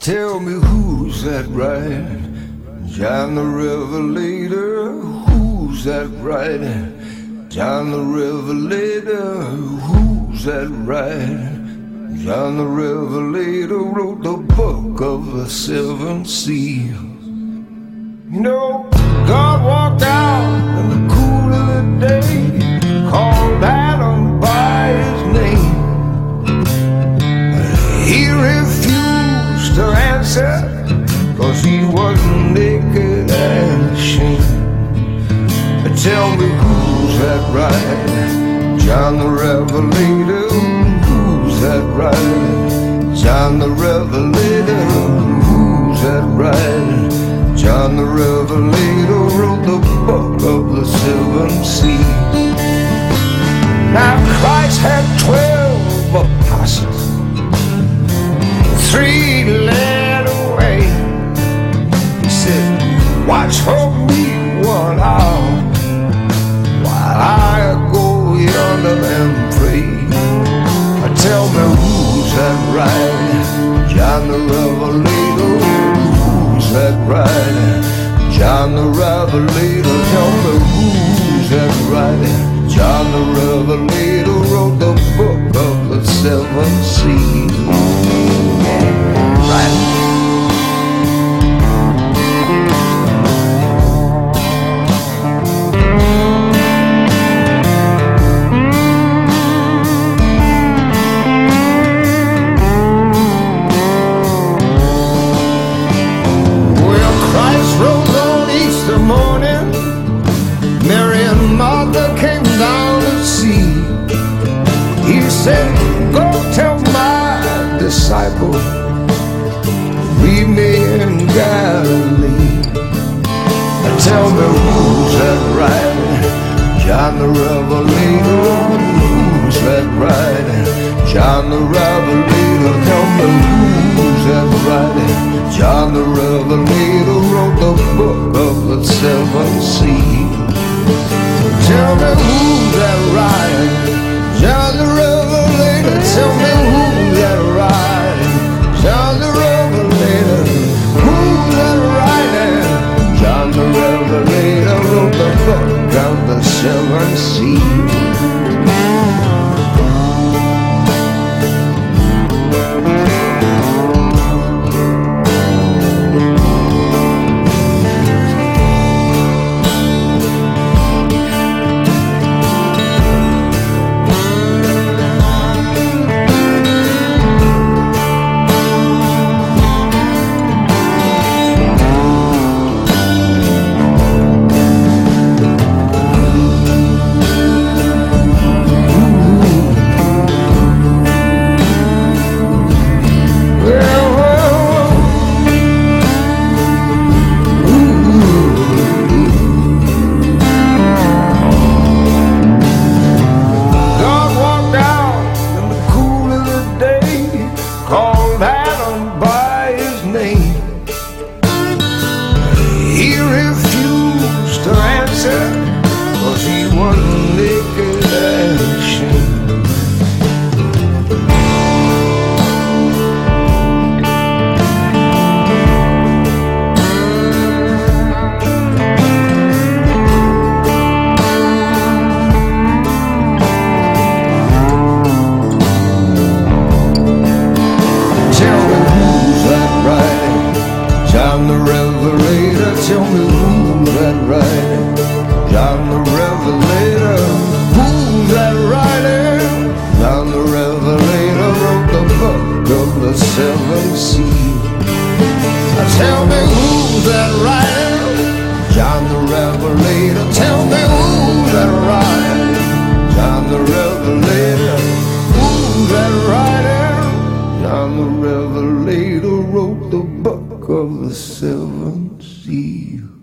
Tell me who's that right? John the Revelator. Who's that right? John the Revelator. Who's that right? John the Revelator wrote the book of the seven seals. You right? John the Revelator, who's that right? John the Revelator, who's that right? John the Revelator wrote the book of the seven seas. Now Christ had twelve apostles, three led away. He said, Watch for Tell me who's that right? John the Revelator, who's that right? John the Revelator, tell me who's that right? John the Revelator my disciples, me in Galilee. Tell me who's that right? John the Revelator, who's that right? John the Revelator, tell me who's that right? John the Revelator wrote the book of the seven seals. Tell me who's that right? Of the seven seals. Seven seals. Tell me who's that right? John the Revelator. Tell me who's that right? John the Revelator. Who's that right? John the Revelator wrote the book of the seven seals.